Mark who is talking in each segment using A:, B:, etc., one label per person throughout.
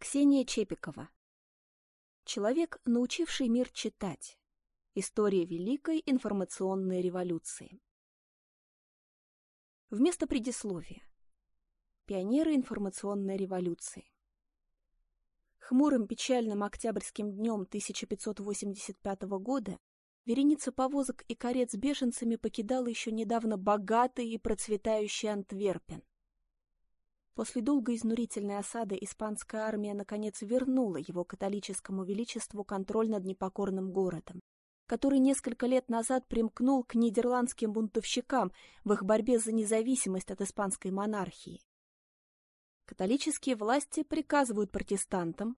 A: Ксения Чепикова. Человек, научивший мир читать. История Великой информационной революции. Вместо предисловия. Пионеры информационной революции. Хмурым печальным октябрьским днем 1585 года вереница повозок и карет с беженцами покидала еще недавно богатый и процветающий Антверпен. После долгой изнурительной осады испанская армия наконец вернула его католическому величеству контроль над непокорным городом, который несколько лет назад примкнул к нидерландским бунтовщикам в их борьбе за независимость от испанской монархии. Католические власти приказывают протестантам,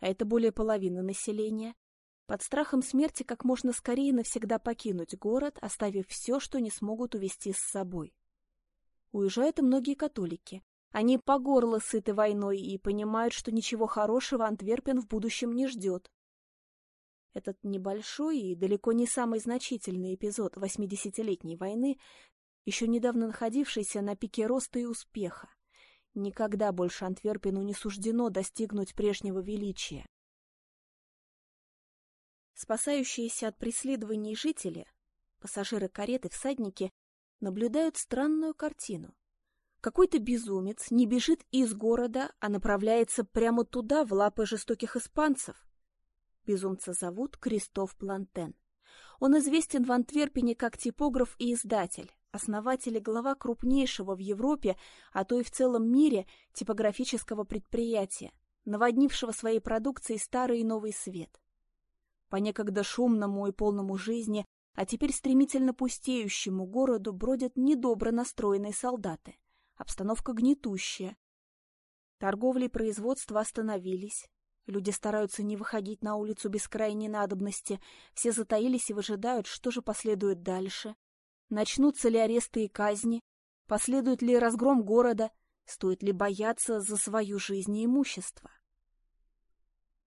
A: а это более половины населения, под страхом смерти как можно скорее навсегда покинуть город, оставив все, что не смогут увезти с собой. Уезжают и многие католики, они по горло сыты войной и понимают, что ничего хорошего Антверпен в будущем не ждет. Этот небольшой и далеко не самый значительный эпизод 80-летней войны, еще недавно находившийся на пике роста и успеха. Никогда больше Антверпену не суждено достигнуть прежнего величия. Спасающиеся от преследований жители, пассажиры кареты, всадники, наблюдают странную картину — какой-то безумец не бежит из города, а направляется прямо туда, в лапы жестоких испанцев. Безумца зовут Кристоф Плантен. Он известен в Антверпене как типограф и издатель, основатель и глава крупнейшего в Европе, а то и в целом мире типографического предприятия, наводнившего своей продукцией старый и новый свет. По некогда шумному и полному жизни, а теперь стремительно пустеющему городу бродят недобро настроенные солдаты. Обстановка гнетущая. Торговля и производство остановились. Люди стараются не выходить на улицу без крайней надобности. Все затаились и выжидают, что же последует дальше. Начнутся ли аресты и казни? Последует ли разгром города? Стоит ли бояться за свою жизнь и имущество?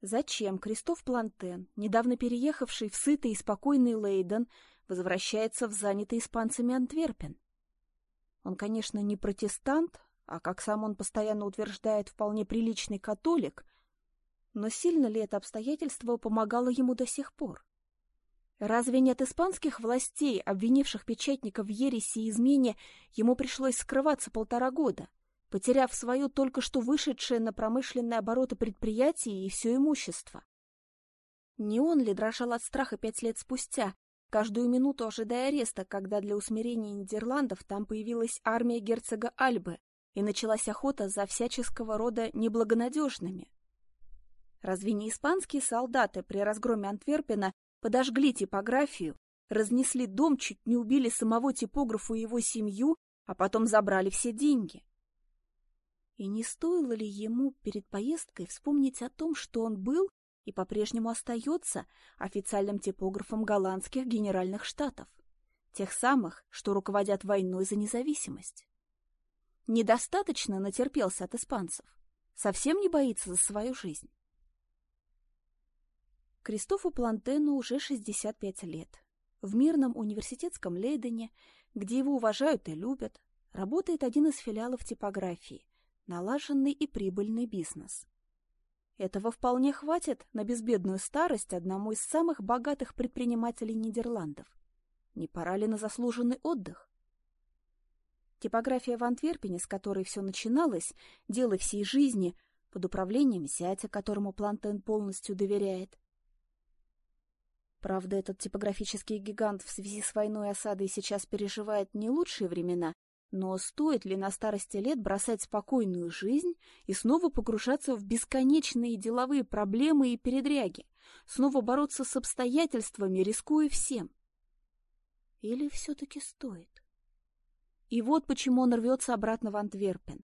A: Зачем Кристоф Плантен, недавно переехавший в сытый и спокойный Лейден, возвращается в занятый испанцами Антверпен? Он, конечно, не протестант, а, как сам он постоянно утверждает, вполне приличный католик, но сильно ли это обстоятельство помогало ему до сих пор? Разве нет испанских властей, обвинивших печатника в ереси и измене, ему пришлось скрываться полтора года, потеряв свое только что вышедшее на промышленные обороты предприятие и все имущество? Не он ли дрожал от страха пять лет спустя, каждую минуту ожидая ареста, когда для усмирения Нидерландов там появилась армия герцога Альбы и началась охота за всяческого рода неблагонадежными. Разве не испанские солдаты при разгроме Антверпена подожгли типографию, разнесли дом, чуть не убили самого типографа и его семью, а потом забрали все деньги? И не стоило ли ему перед поездкой вспомнить о том, что он был и по-прежнему остается официальным типографом голландских генеральных штатов, тех самых, что руководят войной за независимость. Недостаточно натерпелся от испанцев, совсем не боится за свою жизнь. Кристофу Плантену уже 65 лет. В мирном университетском Лейдене, где его уважают и любят, работает один из филиалов типографии, налаженный и прибыльный бизнес. Этого вполне хватит на безбедную старость одному из самых богатых предпринимателей Нидерландов. Не пора ли на заслуженный отдых? Типография в Антверпене, с которой все начиналось, дело всей жизни, под управлением зятя, которому Плантен полностью доверяет. Правда, этот типографический гигант в связи с войной и осадой сейчас переживает не лучшие времена, но стоит ли на старости лет бросать спокойную жизнь и снова погружаться в бесконечные деловые проблемы и передряги, снова бороться с обстоятельствами, рискуя всем? Или все-таки стоит? И вот почему он рвется обратно в Антверпен.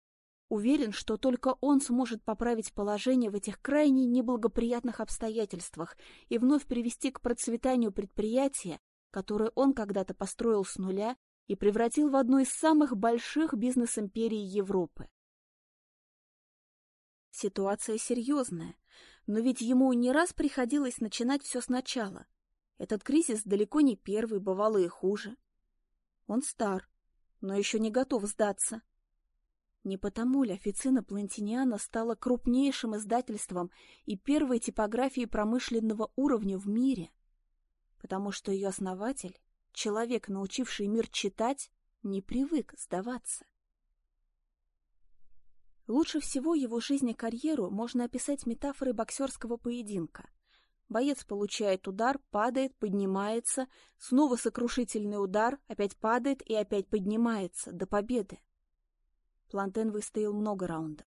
A: Уверен, что только он сможет поправить положение в этих крайне неблагоприятных обстоятельствах и вновь привести к процветанию предприятия, которое он когда-то построил с нуля и превратил в одну из самых больших бизнес-империй Европы. Ситуация серьезная, но ведь ему не раз приходилось начинать все сначала. Этот кризис далеко не первый, бывало и хуже. Он стар, но еще не готов сдаться. Не потому ли официна Плантиниана стала крупнейшим издательством и первой типографией промышленного уровня в мире? Потому что ее основатель, человек, научивший мир читать, не привык сдаваться. Лучше всего его жизнь и карьеру можно описать метафорой боксерского поединка. Боец получает удар, падает, поднимается, снова сокрушительный удар, опять падает и опять поднимается, до победы. Плантен выстоял много раундов.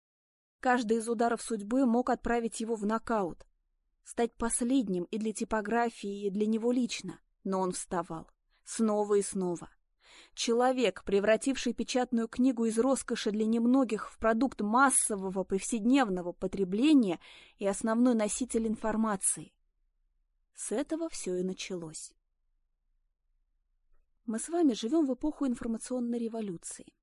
A: Каждый из ударов судьбы мог отправить его в нокаут. Стать последним и для типографии, и для него лично. Но он вставал. Снова и снова. Человек, превративший печатную книгу из роскоши для немногих в продукт массового повседневного потребления и основной носитель информации. С этого все и началось. Мы с вами живем в эпоху информационной революции.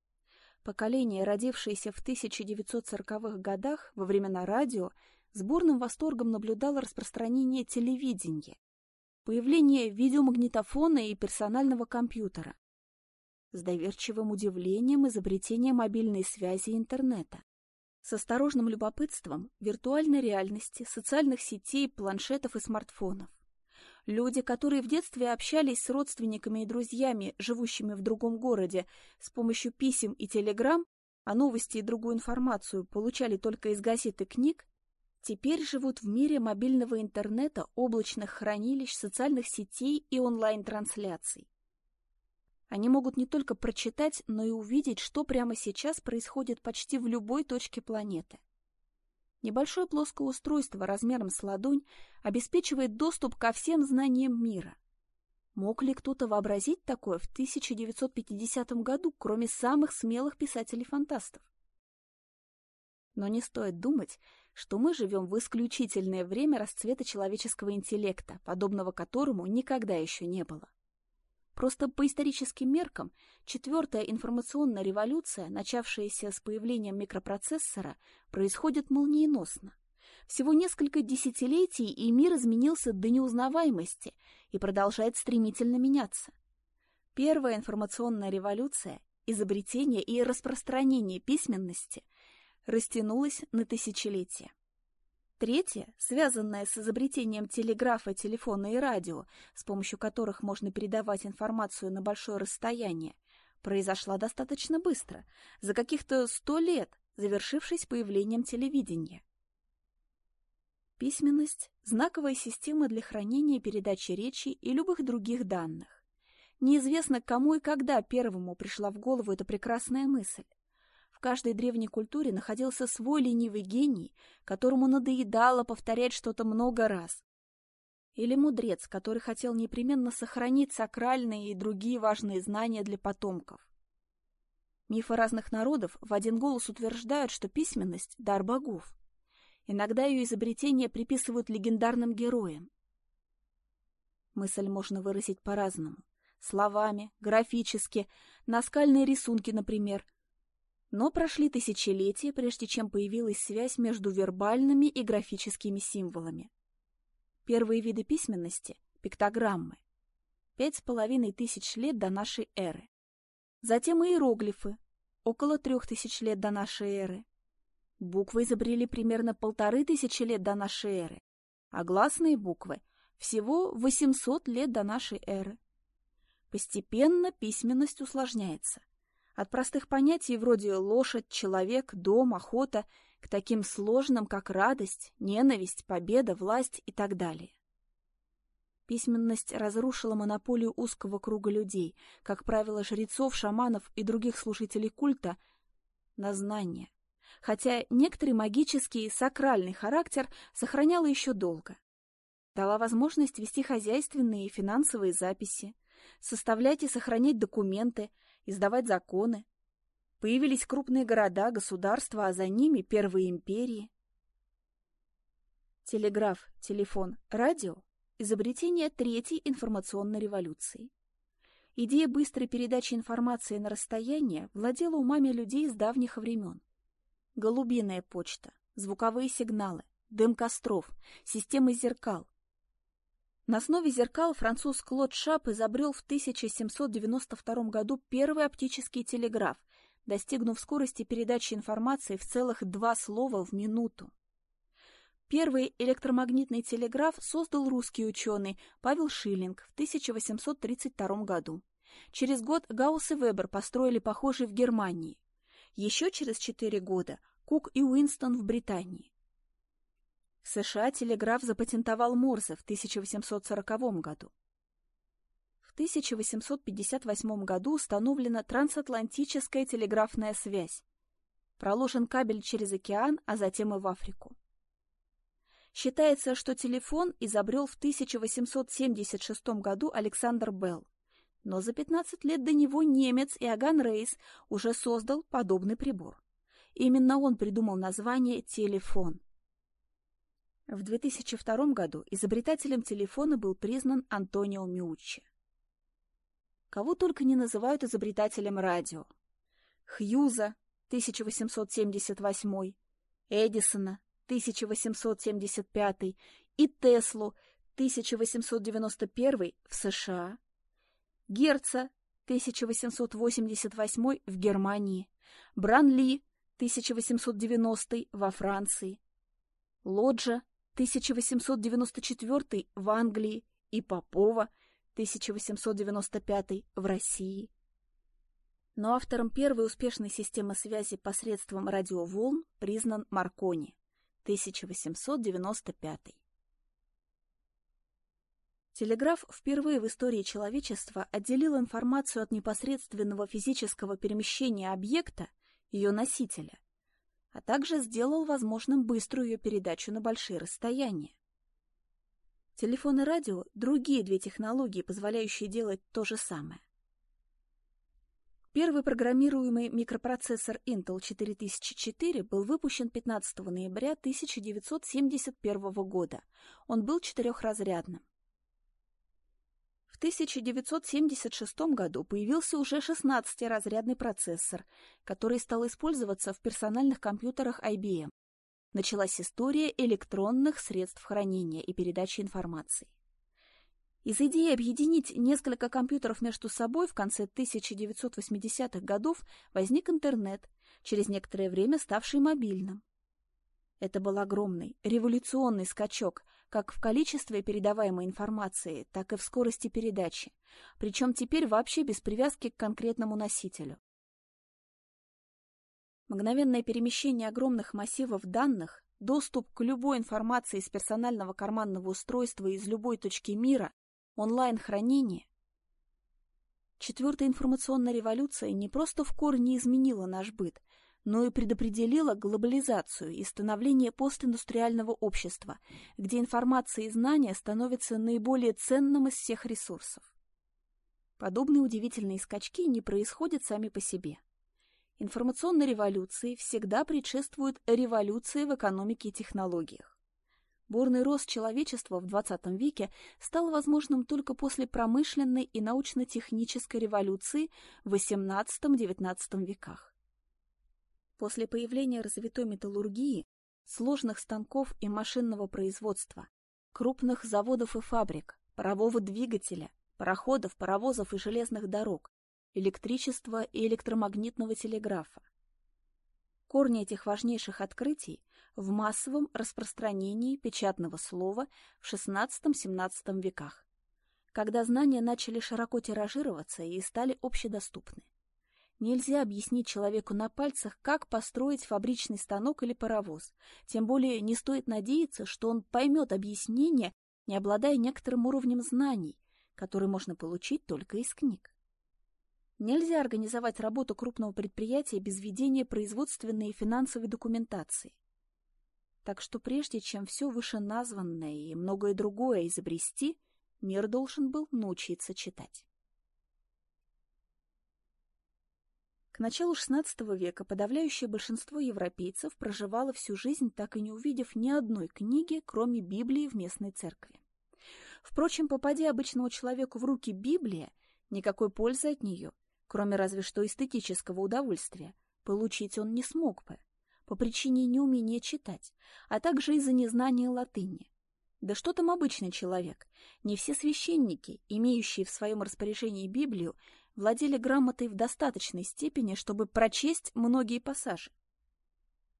A: Поколение, родившееся в 1940-х годах во времена радио, с бурным восторгом наблюдало распространение телевидения, появление видеомагнитофона и персонального компьютера, с доверчивым удивлением изобретение мобильной связи и интернета, с осторожным любопытством виртуальной реальности, социальных сетей, планшетов и смартфонов. Люди, которые в детстве общались с родственниками и друзьями, живущими в другом городе, с помощью писем и телеграмм, а новости и другую информацию получали только из газет и книг, теперь живут в мире мобильного интернета, облачных хранилищ, социальных сетей и онлайн-трансляций. Они могут не только прочитать, но и увидеть, что прямо сейчас происходит почти в любой точке планеты. Небольшое плоское устройство размером с ладонь обеспечивает доступ ко всем знаниям мира. Мог ли кто-то вообразить такое в 1950 году, кроме самых смелых писателей-фантастов? Но не стоит думать, что мы живем в исключительное время расцвета человеческого интеллекта, подобного которому никогда еще не было. Просто по историческим меркам четвертая информационная революция, начавшаяся с появлением микропроцессора, происходит молниеносно. Всего несколько десятилетий, и мир изменился до неузнаваемости и продолжает стремительно меняться. Первая информационная революция, изобретение и распространение письменности, растянулась на тысячелетия. Третье, связанное с изобретением телеграфа, телефона и радио, с помощью которых можно передавать информацию на большое расстояние, произошла достаточно быстро, за каких-то сто лет, завершившись появлением телевидения. Письменность – знаковая система для хранения передачи речи и любых других данных. Неизвестно, кому и когда первому пришла в голову эта прекрасная мысль каждой древней культуре находился свой ленивый гений, которому надоедало повторять что-то много раз. Или мудрец, который хотел непременно сохранить сакральные и другие важные знания для потомков. Мифы разных народов в один голос утверждают, что письменность – дар богов. Иногда ее изобретение приписывают легендарным героям. Мысль можно выразить по-разному. Словами, графически, наскальные рисунки, например, но прошли тысячелетия, прежде чем появилась связь между вербальными и графическими символами. Первые виды письменности – пиктограммы. Пять с половиной тысяч лет до нашей эры. Затем иероглифы – около трех тысяч лет до нашей эры. Буквы изобрели примерно полторы тысячи лет до нашей эры, а гласные буквы – всего 800 лет до нашей эры. Постепенно письменность усложняется. От простых понятий вроде лошадь, человек, дом, охота к таким сложным, как радость, ненависть, победа, власть и так далее. Письменность разрушила монополию узкого круга людей, как правило, жрецов, шаманов и других служителей культа, на знание, хотя некоторый магический сакральный характер сохраняла еще долго. Дала возможность вести хозяйственные и финансовые записи, составлять и сохранять документы, издавать законы. Появились крупные города, государства, а за ними первые империи. Телеграф, телефон, радио – изобретение третьей информационной революции. Идея быстрой передачи информации на расстояние владела умами людей с давних времен. Голубиная почта, звуковые сигналы, дым костров, системы зеркал, на основе зеркал француз Клод Шап изобрел в 1792 году первый оптический телеграф, достигнув скорости передачи информации в целых два слова в минуту. Первый электромагнитный телеграф создал русский ученый Павел Шиллинг в 1832 году. Через год Гаусс и Вебер построили похожий в Германии. Еще через четыре года Кук и Уинстон в Британии. В США телеграф запатентовал Морзе в 1840 году. В 1858 году установлена трансатлантическая телеграфная связь. Проложен кабель через океан, а затем и в Африку. Считается, что телефон изобрел в 1876 году Александр Белл. Но за 15 лет до него немец Иоганн Рейс уже создал подобный прибор. Именно он придумал название «телефон». В 2002 году изобретателем телефона был признан Антонио Миуччи. Кого только не называют изобретателем радио. Хьюза, 1878, Эдисона, 1875 и Теслу, 1891 в США, Герца, 1888 в Германии, Бранли, 1890 во Франции, Лоджа, 1894 в Англии и Попова, 1895 в России. Но автором первой успешной системы связи посредством радиоволн признан Маркони, 1895. Телеграф впервые в истории человечества отделил информацию от непосредственного физического перемещения объекта, ее носителя, а также сделал возможным быструю ее передачу на большие расстояния. Телефон и радио – другие две технологии, позволяющие делать то же самое. Первый программируемый микропроцессор Intel 4004 был выпущен 15 ноября 1971 года. Он был четырехразрядным. В 1976 году появился уже 16-разрядный процессор, который стал использоваться в персональных компьютерах IBM. Началась история электронных средств хранения и передачи информации. Из идеи объединить несколько компьютеров между собой в конце 1980-х годов возник интернет, через некоторое время ставший мобильным. Это был огромный, революционный скачок как в количестве передаваемой информации, так и в скорости передачи, причем теперь вообще без привязки к конкретному носителю. Мгновенное перемещение огромных массивов данных, доступ к любой информации из персонального карманного устройства из любой точки мира онлайн-хранение. Четвертая информационная революция не просто в корне изменила наш быт, но и предопределила глобализацию и становление постиндустриального общества, где информация и знания становятся наиболее ценным из всех ресурсов. Подобные удивительные скачки не происходят сами по себе. Информационной революции всегда предшествуют революции в экономике и технологиях. Бурный рост человечества в XX веке стал возможным только после промышленной и научно-технической революции в XVIII-XIX веках. После появления развитой металлургии, сложных станков и машинного производства, крупных заводов и фабрик, парового двигателя, пароходов, паровозов и железных дорог, электричества и электромагнитного телеграфа. Корни этих важнейших открытий в массовом распространении печатного слова в XVI-XVII веках, когда знания начали широко тиражироваться и стали общедоступны. Нельзя объяснить человеку на пальцах, как построить фабричный станок или паровоз, тем более не стоит надеяться, что он поймет объяснение, не обладая некоторым уровнем знаний, который можно получить только из книг. Нельзя организовать работу крупного предприятия без ведения производственной и финансовой документации. Так что прежде чем все вышеназванное и многое другое изобрести, мир должен был научиться читать. К началу XVI века подавляющее большинство европейцев проживало всю жизнь, так и не увидев ни одной книги, кроме Библии в местной церкви. Впрочем, попадя обычному человеку в руки Библия, никакой пользы от нее, кроме разве что эстетического удовольствия, получить он не смог бы по причине неумения читать, а также из-за незнания латыни. Да что там обычный человек? Не все священники, имеющие в своем распоряжении Библию, владели грамотой в достаточной степени, чтобы прочесть многие пассажи.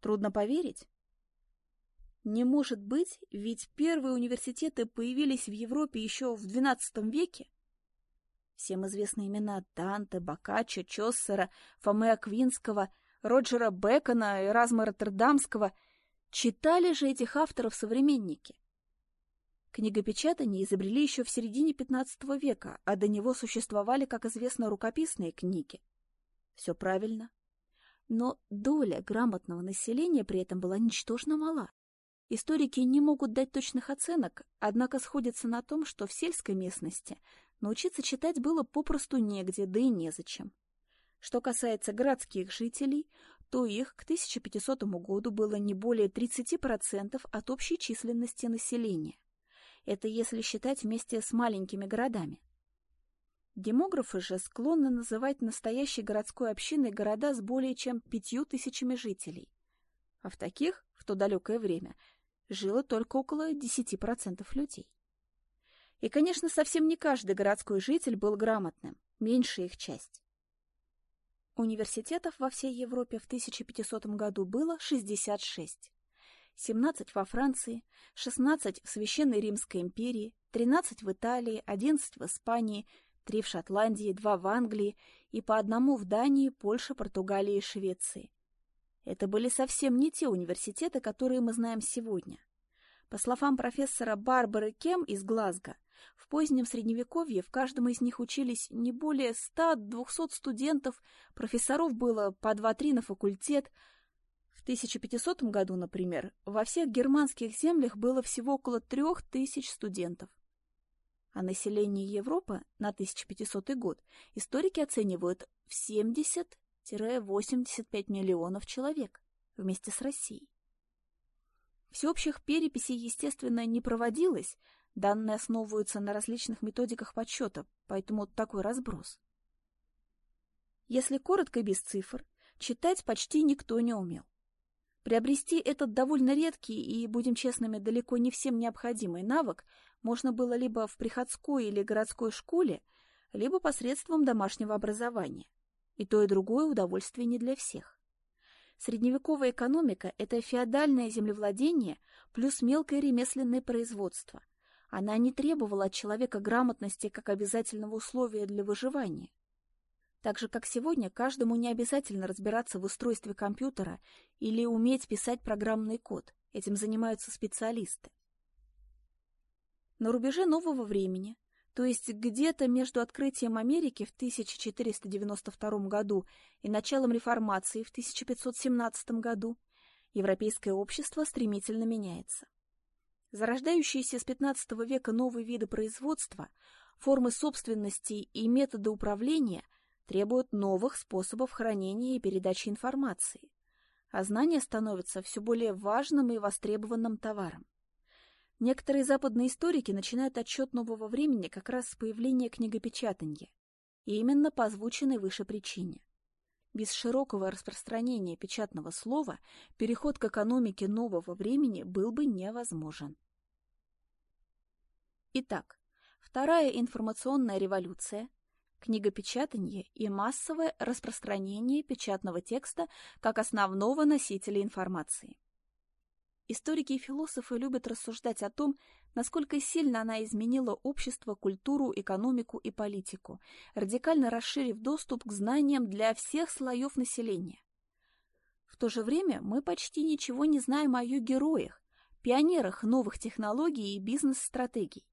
A: Трудно поверить? Не может быть, ведь первые университеты появились в Европе еще в XII веке. Всем известны имена Данте, Боккаччо, Чоссера, Фомы Аквинского, Роджера Бекона, Эразма Роттердамского. Читали же этих авторов современники. Книгопечатание изобрели еще в середине XV века, а до него существовали, как известно, рукописные книги. Все правильно. Но доля грамотного населения при этом была ничтожно мала. Историки не могут дать точных оценок, однако сходятся на том, что в сельской местности научиться читать было попросту негде, да и незачем. Что касается городских жителей, то их к 1500 году было не более 30% от общей численности населения. Это если считать вместе с маленькими городами. Демографы же склонны называть настоящей городской общиной города с более чем пятью тысячами жителей. А в таких, в то далекое время, жило только около 10% людей. И, конечно, совсем не каждый городской житель был грамотным, меньшая их часть. Университетов во всей Европе в 1500 году было 66. 17 во Франции, 16 в Священной Римской империи, 13 в Италии, 11 в Испании, 3 в Шотландии, 2 в Англии и по одному в Дании, Польше, Португалии и Швеции. Это были совсем не те университеты, которые мы знаем сегодня. По словам профессора Барбары Кем из Глазго, в позднем Средневековье в каждом из них учились не более 100-200 студентов, профессоров было по 2-3 на факультет, в 1500 году, например, во всех германских землях было всего около 3000 студентов. А население Европы на 1500 год историки оценивают в 70-85 миллионов человек вместе с Россией. Всеобщих переписей, естественно, не проводилось, данные основываются на различных методиках подсчета, поэтому такой разброс. Если коротко и без цифр, читать почти никто не умел. Приобрести этот довольно редкий и, будем честными, далеко не всем необходимый навык можно было либо в приходской или городской школе, либо посредством домашнего образования. И то, и другое удовольствие не для всех. Средневековая экономика – это феодальное землевладение плюс мелкое ремесленное производство. Она не требовала от человека грамотности как обязательного условия для выживания. Так же, как сегодня, каждому не обязательно разбираться в устройстве компьютера или уметь писать программный код. Этим занимаются специалисты. На рубеже нового времени, то есть где-то между открытием Америки в 1492 году и началом реформации в 1517 году, европейское общество стремительно меняется. Зарождающиеся с XV века новые виды производства, формы собственности и методы управления – требуют новых способов хранения и передачи информации, а знания становятся все более важным и востребованным товаром. Некоторые западные историки начинают отчет нового времени как раз с появления книгопечатания, и именно по озвученной выше причине. Без широкого распространения печатного слова переход к экономике нового времени был бы невозможен. Итак, вторая информационная революция книгопечатание и массовое распространение печатного текста как основного носителя информации. Историки и философы любят рассуждать о том, насколько сильно она изменила общество, культуру, экономику и политику, радикально расширив доступ к знаниям для всех слоев населения. В то же время мы почти ничего не знаем о ее героях, пионерах новых технологий и бизнес-стратегий.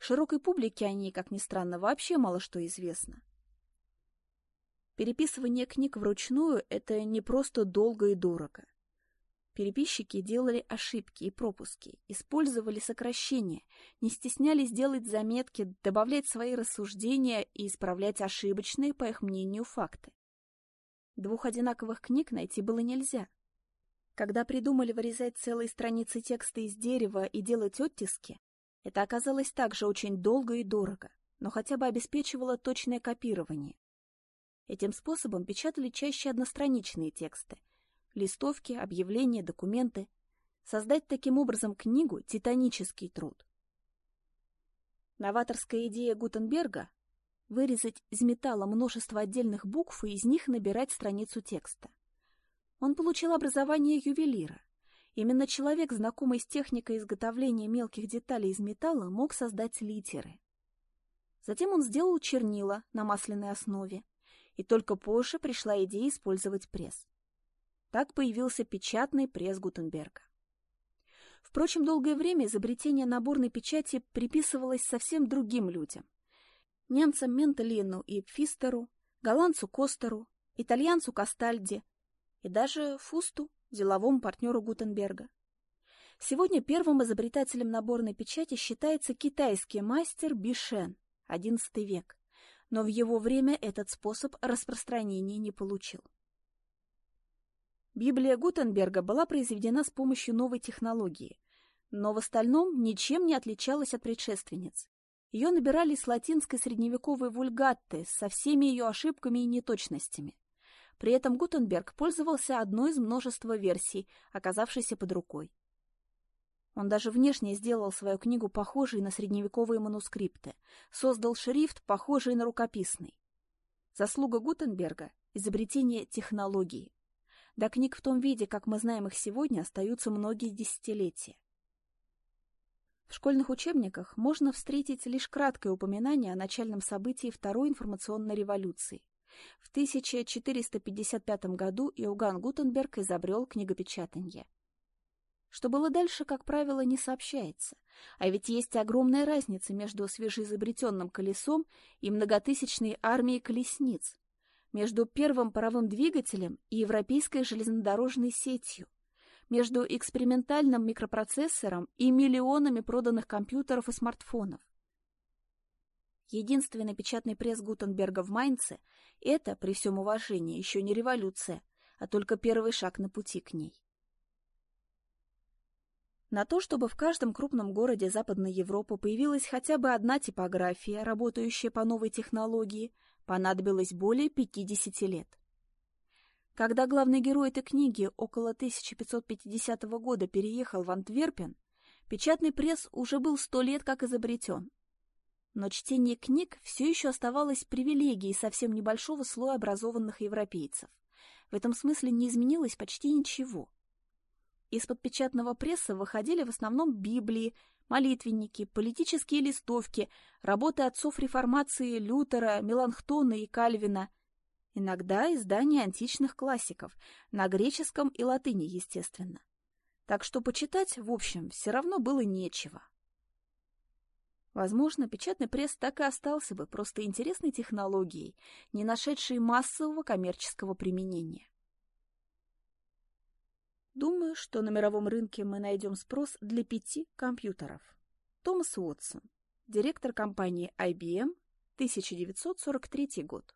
A: Широкой публике о ней, как ни странно, вообще мало что известно. Переписывание книг вручную – это не просто долго и дорого. Переписчики делали ошибки и пропуски, использовали сокращения, не стеснялись делать заметки, добавлять свои рассуждения и исправлять ошибочные, по их мнению, факты. Двух одинаковых книг найти было нельзя. Когда придумали вырезать целые страницы текста из дерева и делать оттиски, это оказалось также очень долго и дорого, но хотя бы обеспечивало точное копирование. Этим способом печатали чаще одностраничные тексты, листовки, объявления, документы. Создать таким образом книгу – титанический труд. Новаторская идея Гутенберга вырезать из металла множество отдельных букв и из них набирать страницу текста. Он получил образование ювелира. Именно человек, знакомый с техникой изготовления мелких деталей из металла, мог создать литеры. Затем он сделал чернила на масляной основе, и только позже пришла идея использовать пресс. Так появился печатный пресс Гутенберга. Впрочем, долгое время изобретение наборной печати приписывалось совсем другим людям. Немцам Ментелину и Пфистеру, голландцу Костеру, итальянцу Кастальди и даже Фусту, деловому партнеру Гутенберга. Сегодня первым изобретателем наборной печати считается китайский мастер Бишен, XI век, но в его время этот способ распространения не получил. Библия Гутенберга была произведена с помощью новой технологии, но в остальном ничем не отличалась от предшественниц. Ее набирали с латинской средневековой вульгатты со всеми ее ошибками и неточностями. При этом Гутенберг пользовался одной из множества версий, оказавшейся под рукой. Он даже внешне сделал свою книгу похожей на средневековые манускрипты, создал шрифт, похожий на рукописный. Заслуга Гутенберга — изобретение технологии. До книг в том виде, как мы знаем их сегодня, остаются многие десятилетия. В школьных учебниках можно встретить лишь краткое упоминание о начальном событии Второй информационной революции. В 1455 году Иоганн Гутенберг изобрел книгопечатание. Что было дальше, как правило, не сообщается. А ведь есть огромная разница между свежеизобретенным колесом и многотысячной армией колесниц, между первым паровым двигателем и европейской железнодорожной сетью, между экспериментальным микропроцессором и миллионами проданных компьютеров и смартфонов. Единственный печатный пресс Гутенберга в Майнце – это, при всем уважении, еще не революция, а только первый шаг на пути к ней. На то, чтобы в каждом крупном городе Западной Европы появилась хотя бы одна типография, работающая по новой технологии, понадобилось более 50 лет. Когда главный герой этой книги около 1550 года переехал в Антверпен, печатный пресс уже был сто лет как изобретен. Но чтение книг все еще оставалось привилегией совсем небольшого слоя образованных европейцев. В этом смысле не изменилось почти ничего – из-под печатного пресса выходили в основном Библии, молитвенники, политические листовки, работы отцов реформации Лютера, Меланхтона и Кальвина, иногда издания античных классиков, на греческом и латыни, естественно. Так что почитать, в общем, все равно было нечего. Возможно, печатный пресс так и остался бы просто интересной технологией, не нашедшей массового коммерческого применения. Думаю, что на мировом рынке мы найдем спрос для пяти компьютеров. Томас Уотсон, директор компании IBM, 1943 год.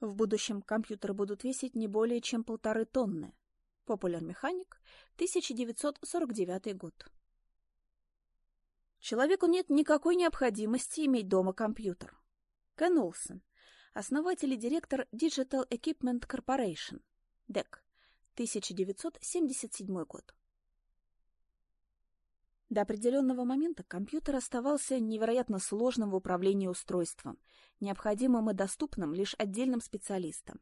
A: В будущем компьютеры будут весить не более чем полторы тонны. Популяр Механик, 1949 год. Человеку нет никакой необходимости иметь дома компьютер. Кен Олсен, основатель и директор Digital Equipment Corporation, DEC, 1977 год. До определенного момента компьютер оставался невероятно сложным в управлении устройством, необходимым и доступным лишь отдельным специалистам.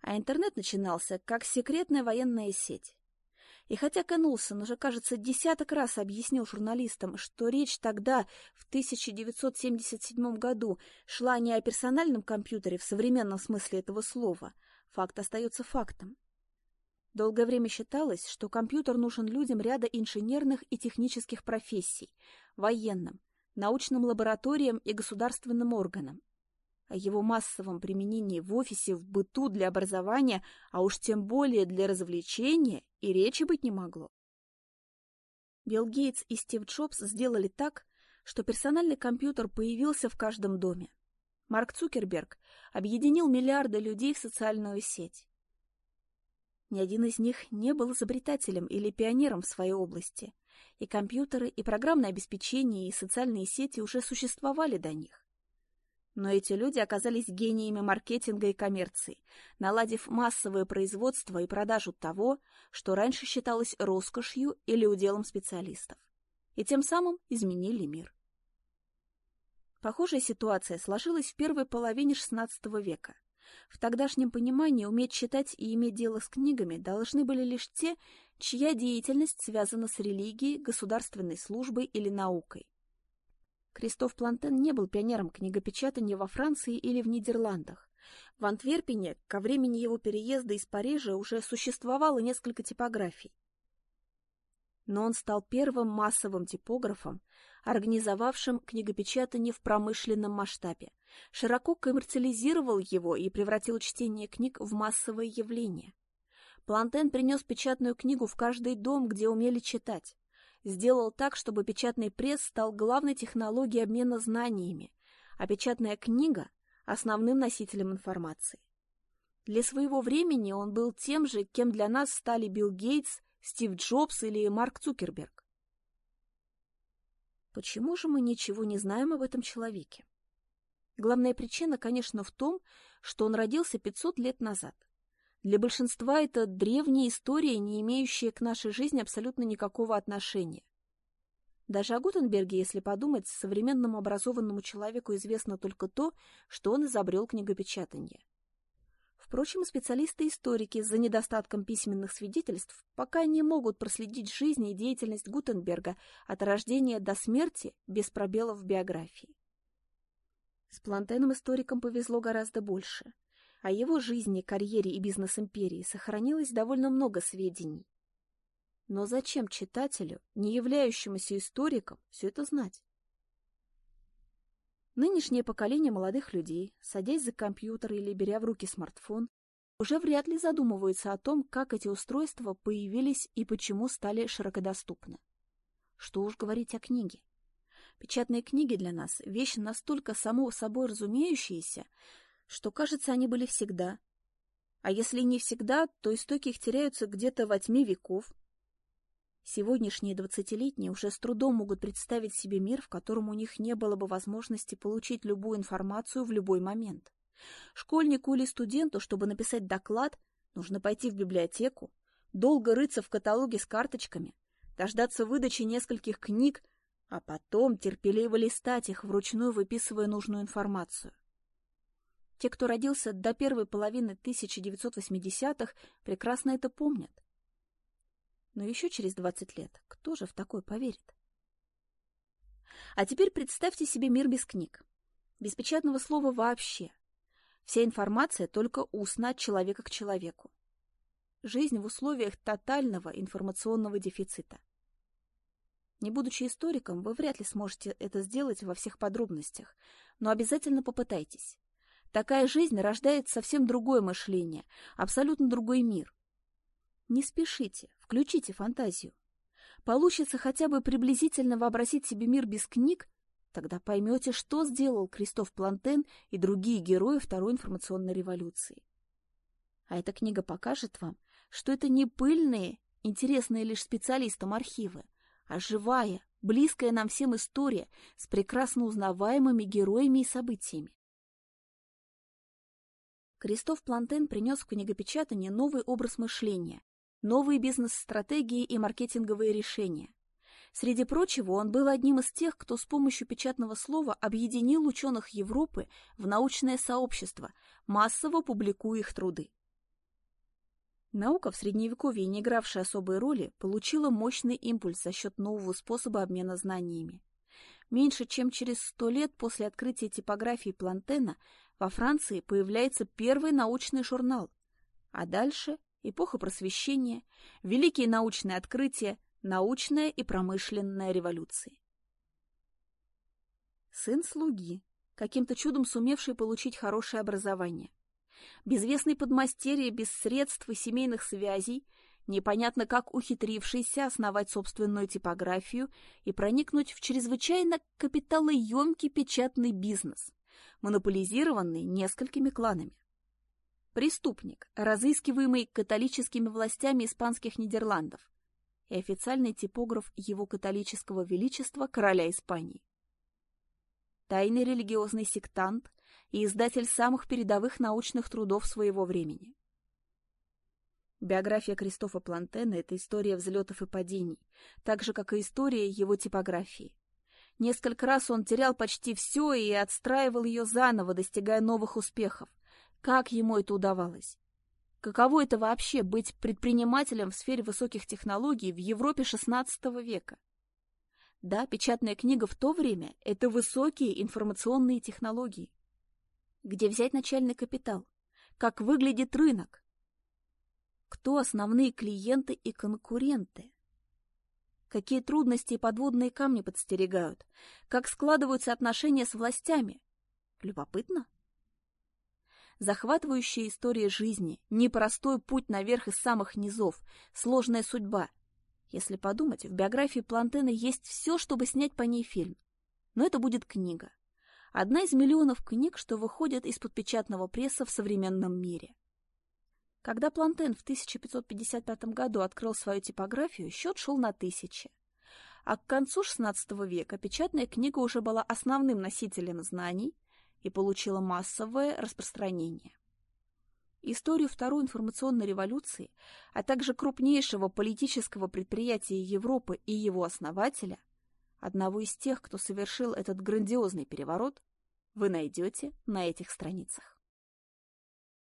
A: А интернет начинался как секретная военная сеть. И хотя Кен уже, кажется, десяток раз объяснил журналистам, что речь тогда, в 1977 году, шла не о персональном компьютере в современном смысле этого слова, факт остается фактом. Долгое время считалось, что компьютер нужен людям ряда инженерных и технических профессий, военным, научным лабораториям и государственным органам. О его массовом применении в офисе, в быту, для образования, а уж тем более для развлечения, и речи быть не могло. Билл Гейтс и Стив Джобс сделали так, что персональный компьютер появился в каждом доме. Марк Цукерберг объединил миллиарды людей в социальную сеть. Ни один из них не был изобретателем или пионером в своей области, и компьютеры, и программное обеспечение, и социальные сети уже существовали до них. Но эти люди оказались гениями маркетинга и коммерции, наладив массовое производство и продажу того, что раньше считалось роскошью или уделом специалистов, и тем самым изменили мир. Похожая ситуация сложилась в первой половине XVI века. В тогдашнем понимании уметь читать и иметь дело с книгами должны были лишь те, чья деятельность связана с религией, государственной службой или наукой. Кристоф Плантен не был пионером книгопечатания во Франции или в Нидерландах. В Антверпене ко времени его переезда из Парижа уже существовало несколько типографий. Но он стал первым массовым типографом, организовавшим книгопечатание в промышленном масштабе, широко коммерциализировал его и превратил чтение книг в массовое явление. Плантен принес печатную книгу в каждый дом, где умели читать. Сделал так, чтобы печатный пресс стал главной технологией обмена знаниями, а печатная книга – основным носителем информации. Для своего времени он был тем же, кем для нас стали Билл Гейтс, Стив Джобс или Марк Цукерберг. Почему же мы ничего не знаем об этом человеке? Главная причина, конечно, в том, что он родился 500 лет назад. Для большинства это древняя история, не имеющая к нашей жизни абсолютно никакого отношения. Даже о Гутенберге, если подумать, современному образованному человеку известно только то, что он изобрел книгопечатание. Впрочем, специалисты-историки за недостатком письменных свидетельств пока не могут проследить жизнь и деятельность Гутенберга от рождения до смерти без пробелов в биографии. С Плантеном историкам повезло гораздо больше. О его жизни, карьере и бизнес-империи сохранилось довольно много сведений. Но зачем читателю, не являющемуся историком, все это знать? Нынешнее поколение молодых людей, садясь за компьютер или беря в руки смартфон, уже вряд ли задумываются о том, как эти устройства появились и почему стали широкодоступны. Что уж говорить о книге. Печатные книги для нас – вещь настолько само собой разумеющаяся, что, кажется, они были всегда. А если не всегда, то истоки их теряются где-то во тьме веков, Сегодняшние двадцатилетние уже с трудом могут представить себе мир, в котором у них не было бы возможности получить любую информацию в любой момент. Школьнику или студенту, чтобы написать доклад, нужно пойти в библиотеку, долго рыться в каталоге с карточками, дождаться выдачи нескольких книг, а потом терпеливо листать их, вручную выписывая нужную информацию. Те, кто родился до первой половины 1980-х, прекрасно это помнят. Но еще через 20 лет кто же в такое поверит? А теперь представьте себе мир без книг. Без печатного слова вообще. Вся информация только устна от человека к человеку. Жизнь в условиях тотального информационного дефицита. Не будучи историком, вы вряд ли сможете это сделать во всех подробностях, но обязательно попытайтесь. Такая жизнь рождает совсем другое мышление, абсолютно другой мир. Не спешите, включите фантазию. Получится хотя бы приблизительно вообразить себе мир без книг, тогда поймете, что сделал Кристоф Плантен и другие герои Второй информационной революции. А эта книга покажет вам, что это не пыльные, интересные лишь специалистам архивы, а живая, близкая нам всем история с прекрасно узнаваемыми героями и событиями. Кристоф Плантен принес в книгопечатание новый образ мышления, новые бизнес-стратегии и маркетинговые решения. Среди прочего, он был одним из тех, кто с помощью печатного слова объединил ученых Европы в научное сообщество, массово публикуя их труды. Наука в Средневековье, не игравшая особой роли, получила мощный импульс за счет нового способа обмена знаниями. Меньше чем через сто лет после открытия типографии Плантена во Франции появляется первый научный журнал, а дальше эпоха просвещения, великие научные открытия, научная и промышленная революции. Сын слуги, каким-то чудом сумевший получить хорошее образование. Безвестный подмастерье без средств и семейных связей, непонятно как ухитрившийся основать собственную типографию и проникнуть в чрезвычайно капиталоемкий печатный бизнес, монополизированный несколькими кланами. Преступник, разыскиваемый католическими властями испанских Нидерландов и официальный типограф его католического величества короля Испании. Тайный религиозный сектант и издатель самых передовых научных трудов своего времени. Биография Кристофа Плантена – это история взлетов и падений, так же, как и история его типографии. Несколько раз он терял почти все и отстраивал ее заново, достигая новых успехов. Как ему это удавалось? Каково это вообще быть предпринимателем в сфере высоких технологий в Европе XVI века? Да, печатная книга в то время – это высокие информационные технологии. Где взять начальный капитал? Как выглядит рынок? Кто основные клиенты и конкуренты? Какие трудности и подводные камни подстерегают? Как складываются отношения с властями? Любопытно? Захватывающая история жизни, непростой путь наверх из самых низов, сложная судьба. Если подумать, в биографии Плантена есть все, чтобы снять по ней фильм. Но это будет книга. Одна из миллионов книг, что выходят из-под печатного пресса в современном мире. Когда Плантен в 1555 году открыл свою типографию, счет шел на тысячи. А к концу XVI века печатная книга уже была основным носителем знаний и получила массовое распространение. Историю Второй информационной революции, а также крупнейшего политического предприятия Европы и его основателя, одного из тех, кто совершил этот грандиозный переворот, вы найдете на этих страницах.